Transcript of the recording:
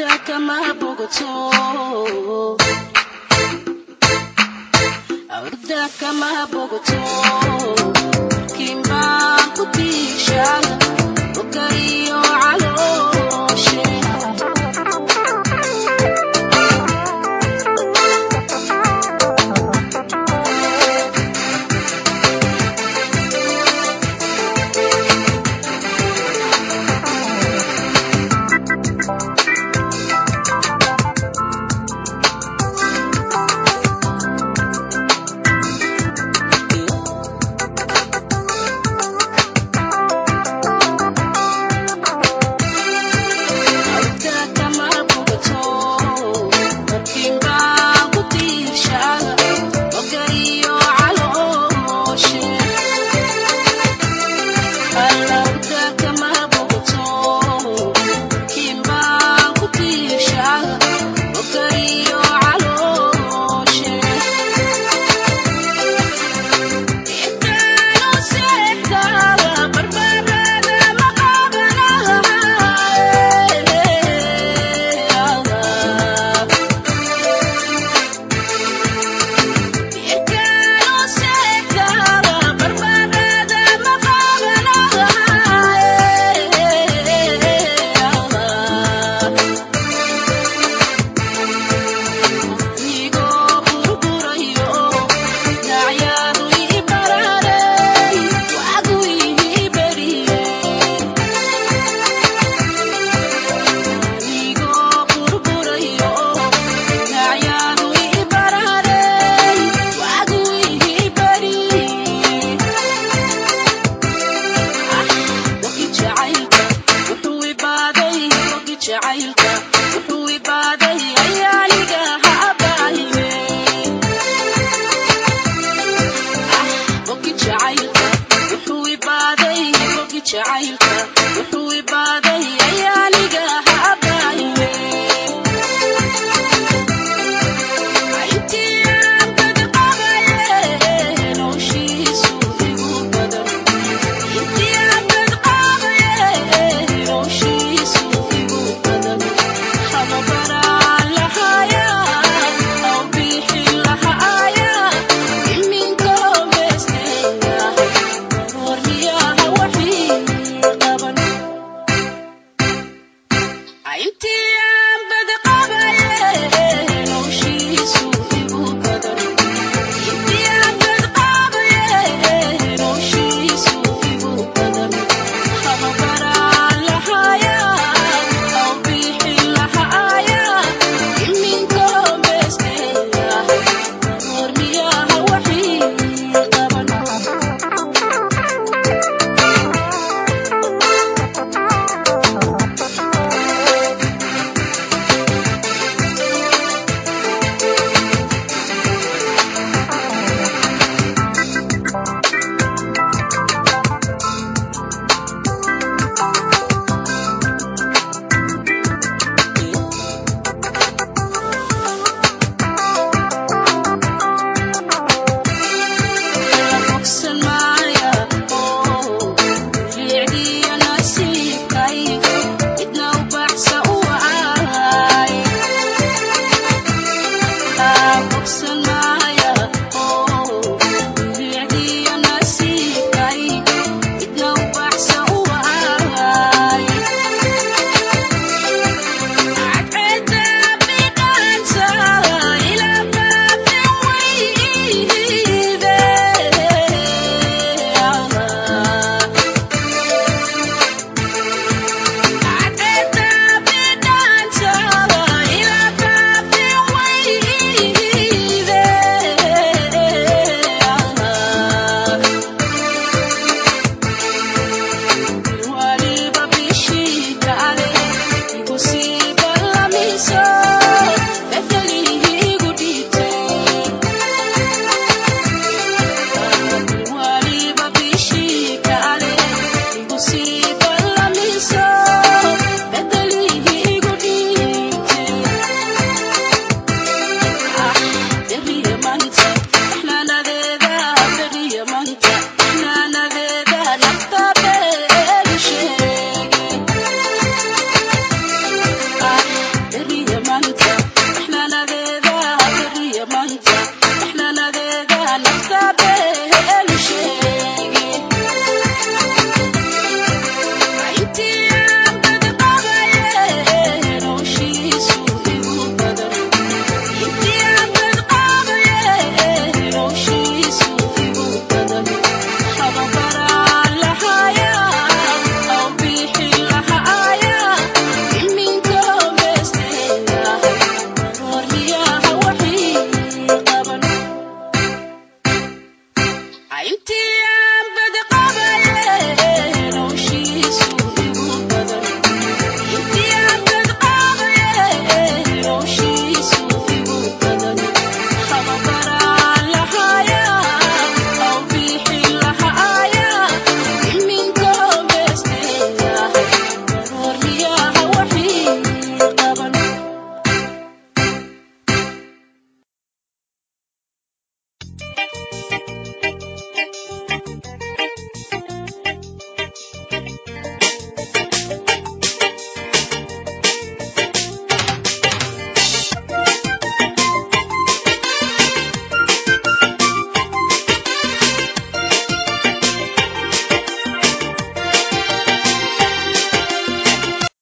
Muda kama bogoto Muda kama bogoto Kimba kutisha Ukari what you're into. Right